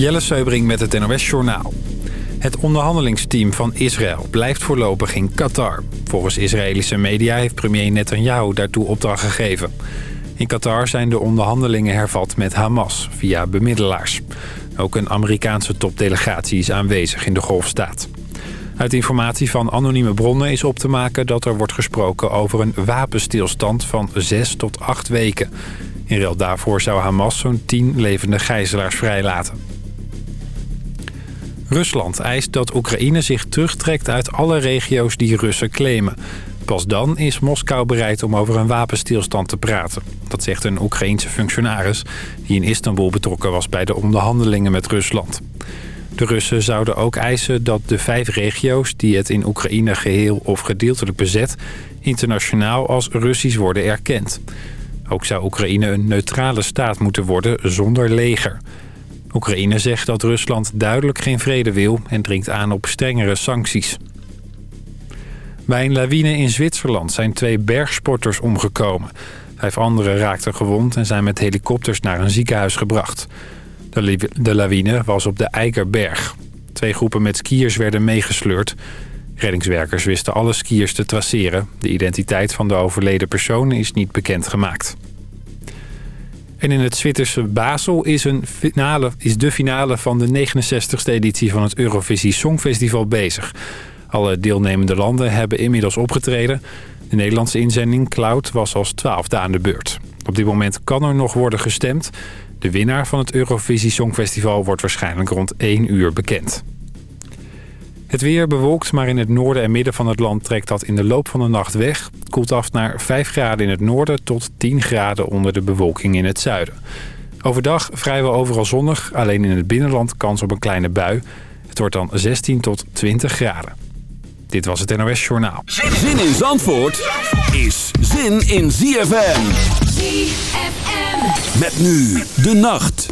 Jelle Seubring met het NOS Journaal. Het onderhandelingsteam van Israël blijft voorlopig in Qatar. Volgens Israëlische media heeft premier Netanyahu daartoe opdracht gegeven. In Qatar zijn de onderhandelingen hervat met Hamas via bemiddelaars. Ook een Amerikaanse topdelegatie is aanwezig in de golfstaat. Uit informatie van anonieme bronnen is op te maken dat er wordt gesproken over een wapenstilstand van 6 tot 8 weken. In ruil daarvoor zou Hamas zo'n 10 levende gijzelaars vrijlaten. Rusland eist dat Oekraïne zich terugtrekt uit alle regio's die Russen claimen. Pas dan is Moskou bereid om over een wapenstilstand te praten. Dat zegt een Oekraïense functionaris die in Istanbul betrokken was bij de onderhandelingen met Rusland. De Russen zouden ook eisen dat de vijf regio's die het in Oekraïne geheel of gedeeltelijk bezet... internationaal als Russisch worden erkend. Ook zou Oekraïne een neutrale staat moeten worden zonder leger. Oekraïne zegt dat Rusland duidelijk geen vrede wil en dringt aan op strengere sancties. Bij een lawine in Zwitserland zijn twee bergsporters omgekomen. Vijf anderen raakten gewond en zijn met helikopters naar een ziekenhuis gebracht. De, lawine was op de Eikerberg. Twee groepen met skiers werden meegesleurd. Reddingswerkers wisten alle skiers te traceren. De identiteit van de overleden personen is niet bekendgemaakt. En in het Zwitserse Basel is, een finale, is de finale van de 69e editie van het Eurovisie Songfestival bezig. Alle deelnemende landen hebben inmiddels opgetreden. De Nederlandse inzending Cloud was als twaalfde aan de beurt. Op dit moment kan er nog worden gestemd. De winnaar van het Eurovisie Songfestival wordt waarschijnlijk rond 1 uur bekend. Het weer bewolkt, maar in het noorden en midden van het land trekt dat in de loop van de nacht weg. Het koelt af naar 5 graden in het noorden tot 10 graden onder de bewolking in het zuiden. Overdag vrijwel overal zonnig, alleen in het binnenland kans op een kleine bui. Het wordt dan 16 tot 20 graden. Dit was het NOS Journaal. Zin in Zandvoort is zin in ZFM. ZFM. Met nu de nacht.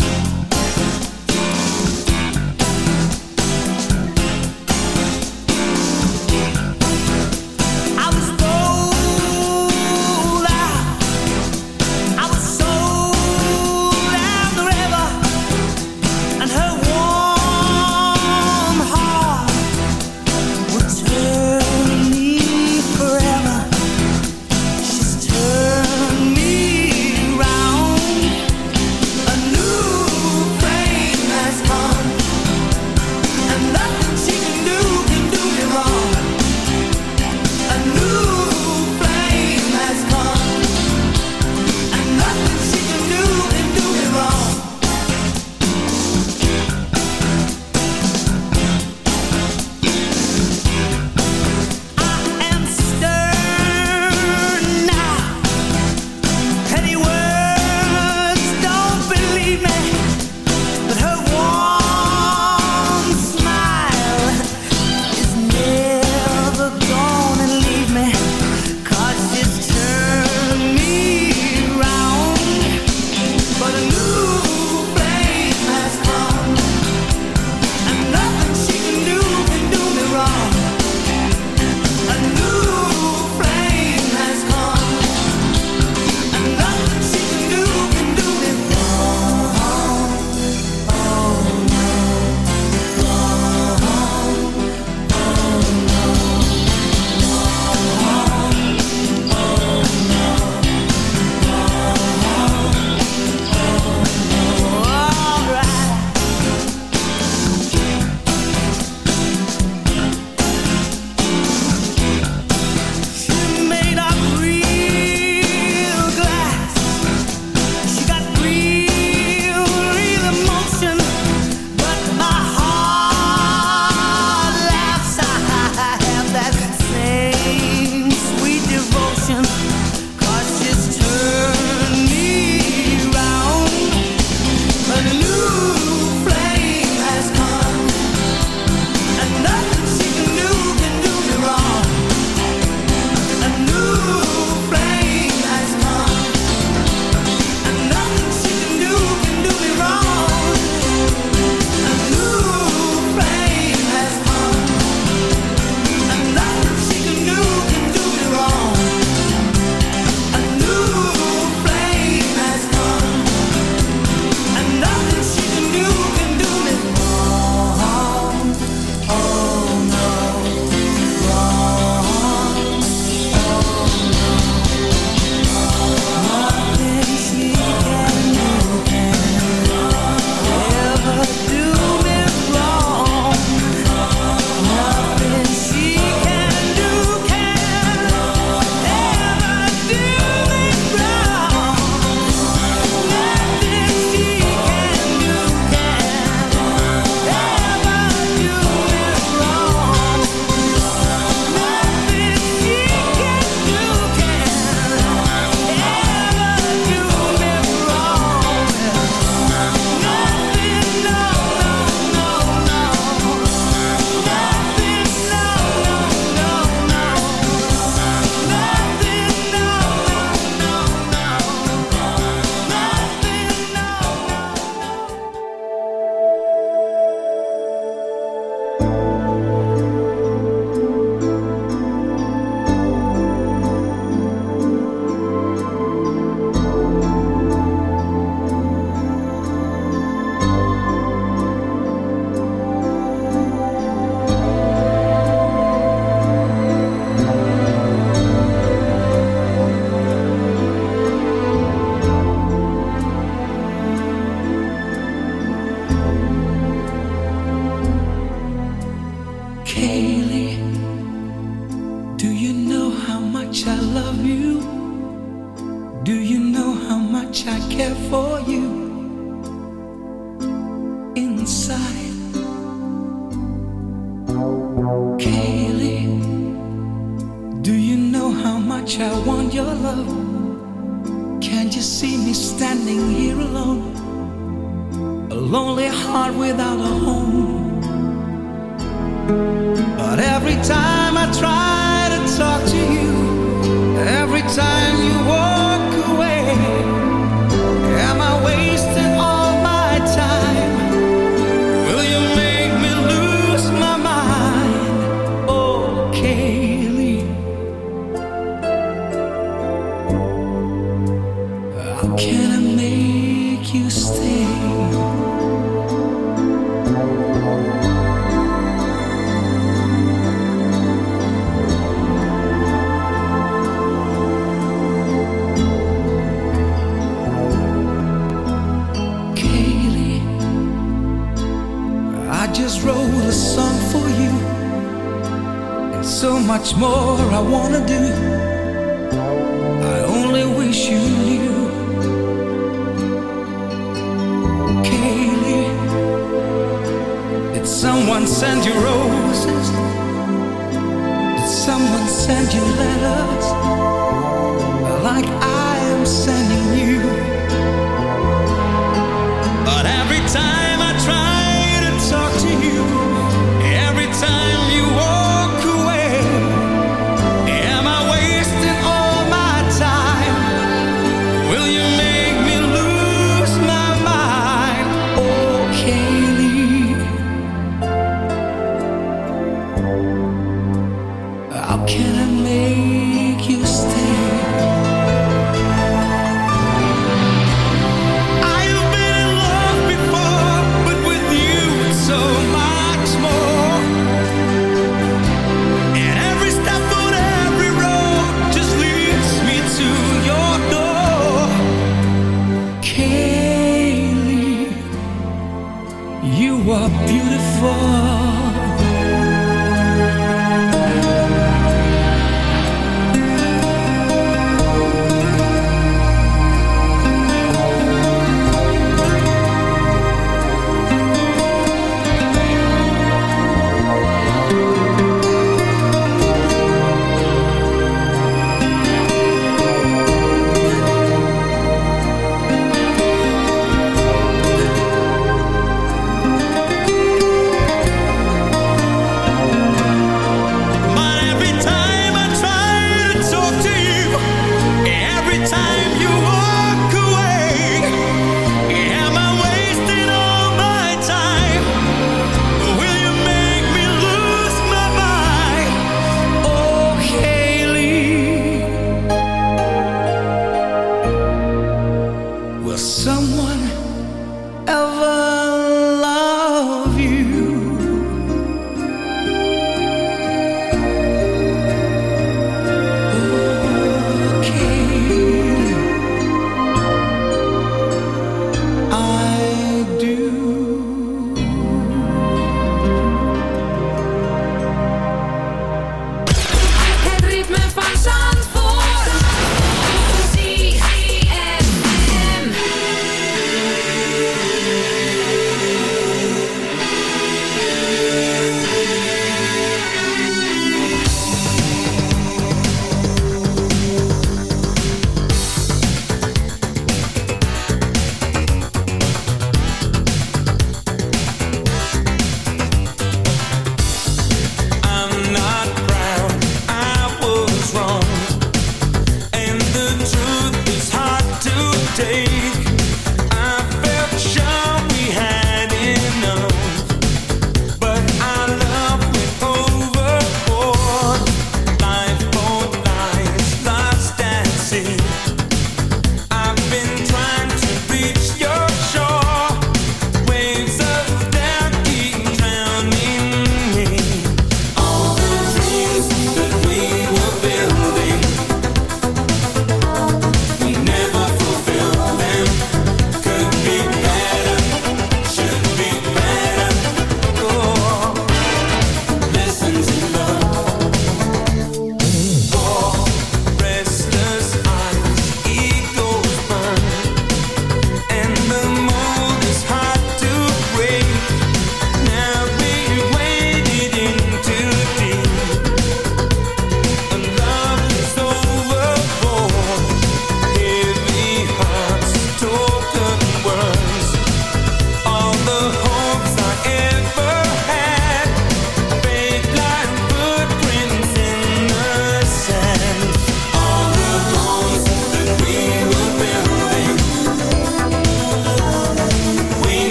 More I wanna do.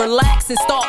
relax and start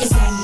it's that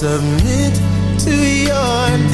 Submit to your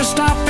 got strangers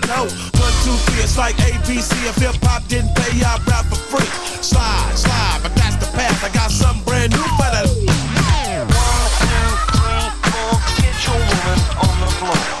know. One, two, three, it's like ABC. If hip hop didn't pay, I'd rap for free. Slide, slide, but that's the path. I got something brand new for the. One, two, three, four. Get your woman on the floor.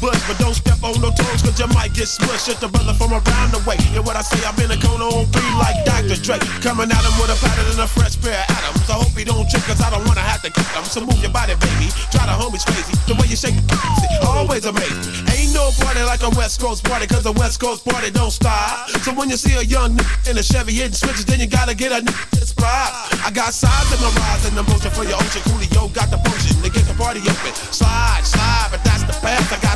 But don't step on no toes, cause you might get smushed. It's the brother from around the way. And what I say, I'm in a corner on three like Dr. Dre. Coming at him with a pattern and a fresh pair of atoms. I hope he don't trip, cause I don't wanna have to kick him. So move your body, baby. Try the homies crazy. The way you shake always amazing. Ain't no party like a West Coast party, cause a West Coast party don't stop. So when you see a young in a Chevy hitting switches, then you gotta get a spot. I got sides in my rise and emotion for your ocean. Coolio got the potion to get the party open. Slide, slide, but that's the path. I got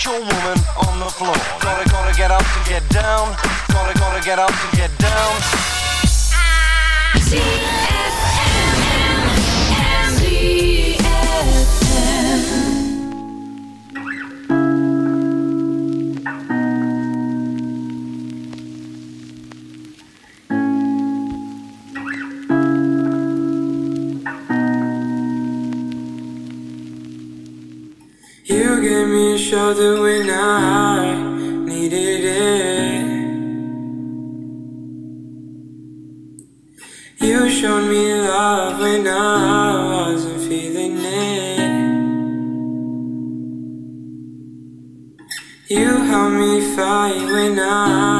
One, two, three, four. Get your woman on the floor. Gonna, gonna get up and get down. Gonna, gonna get up and get down. You shoulder when I needed it. You showed me love when I wasn't feeling it. You helped me fight when I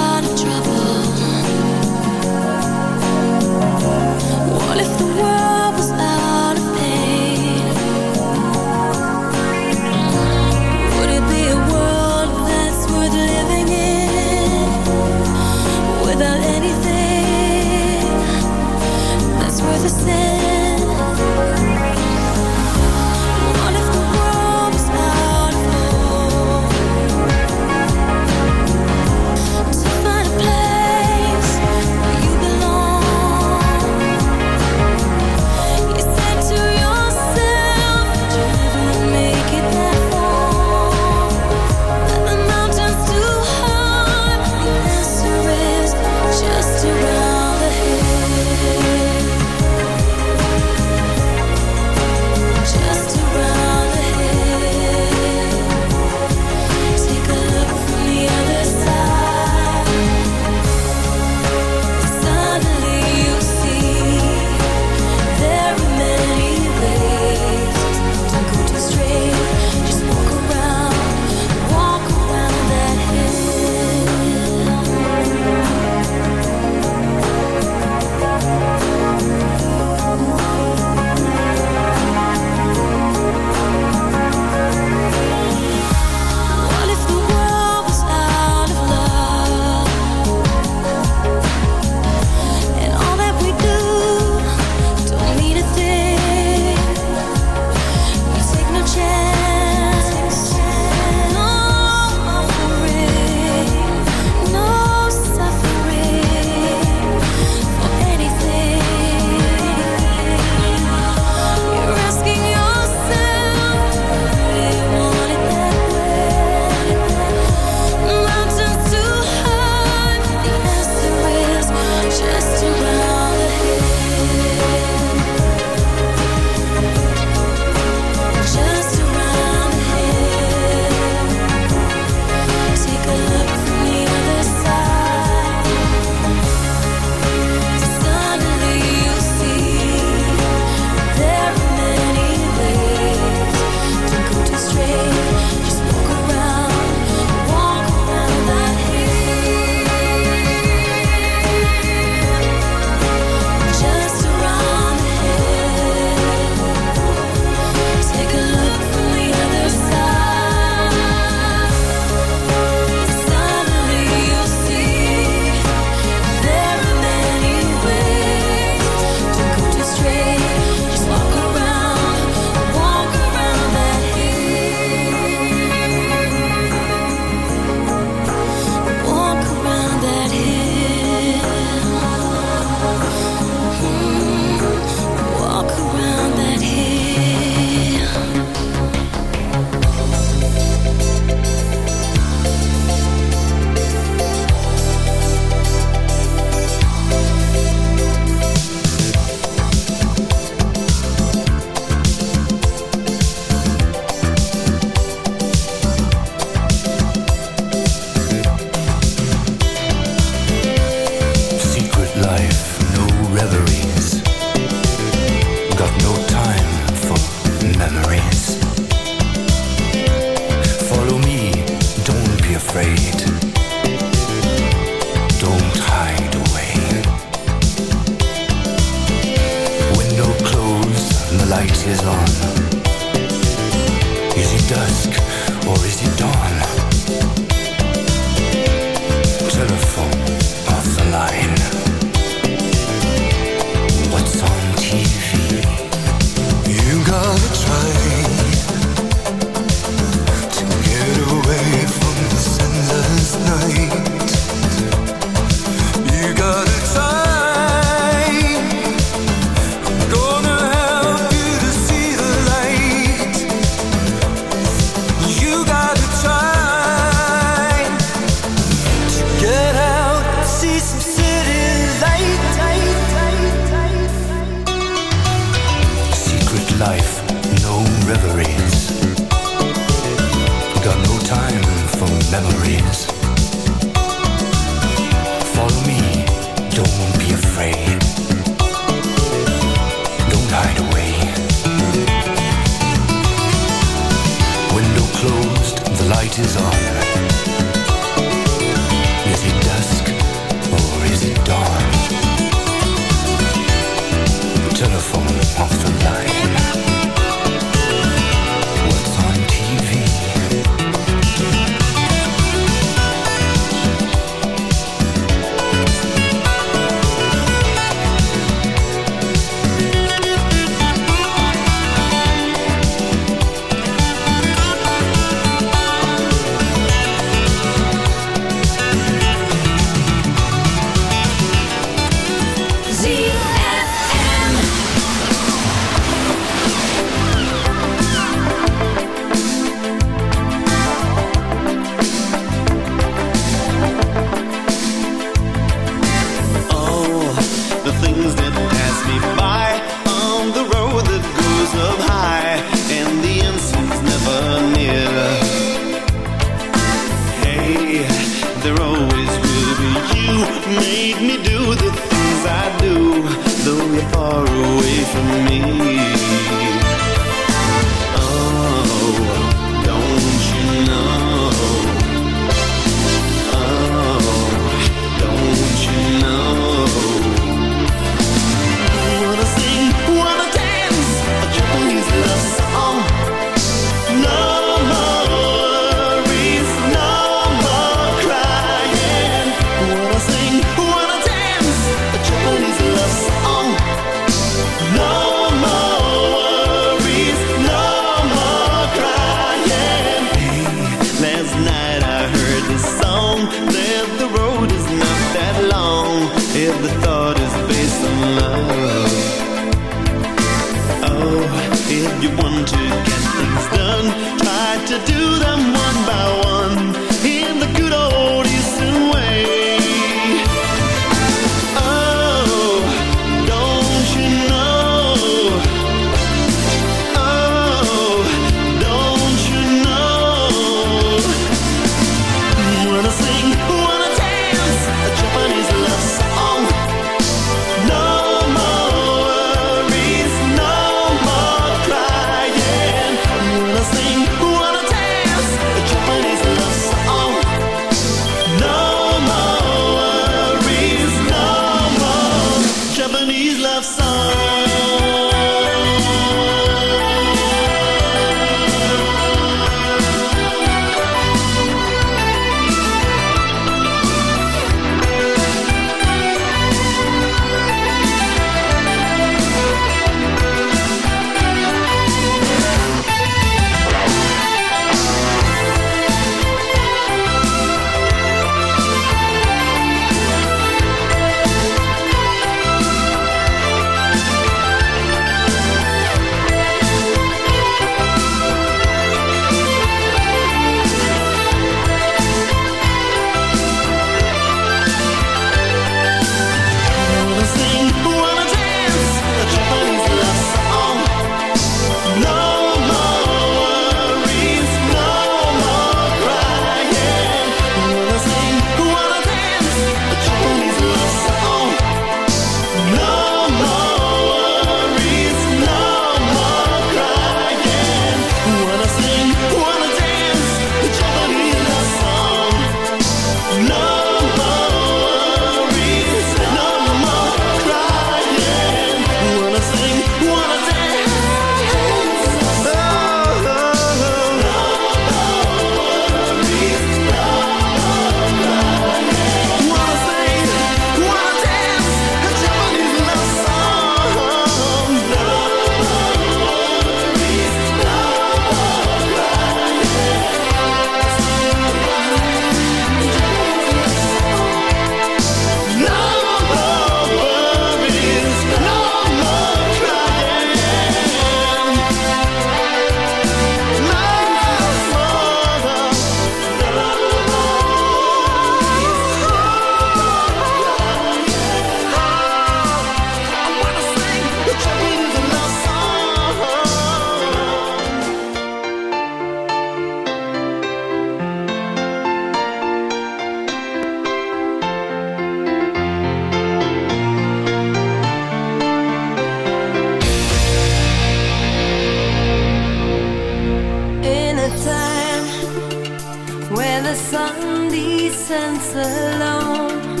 alone.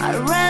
I ran.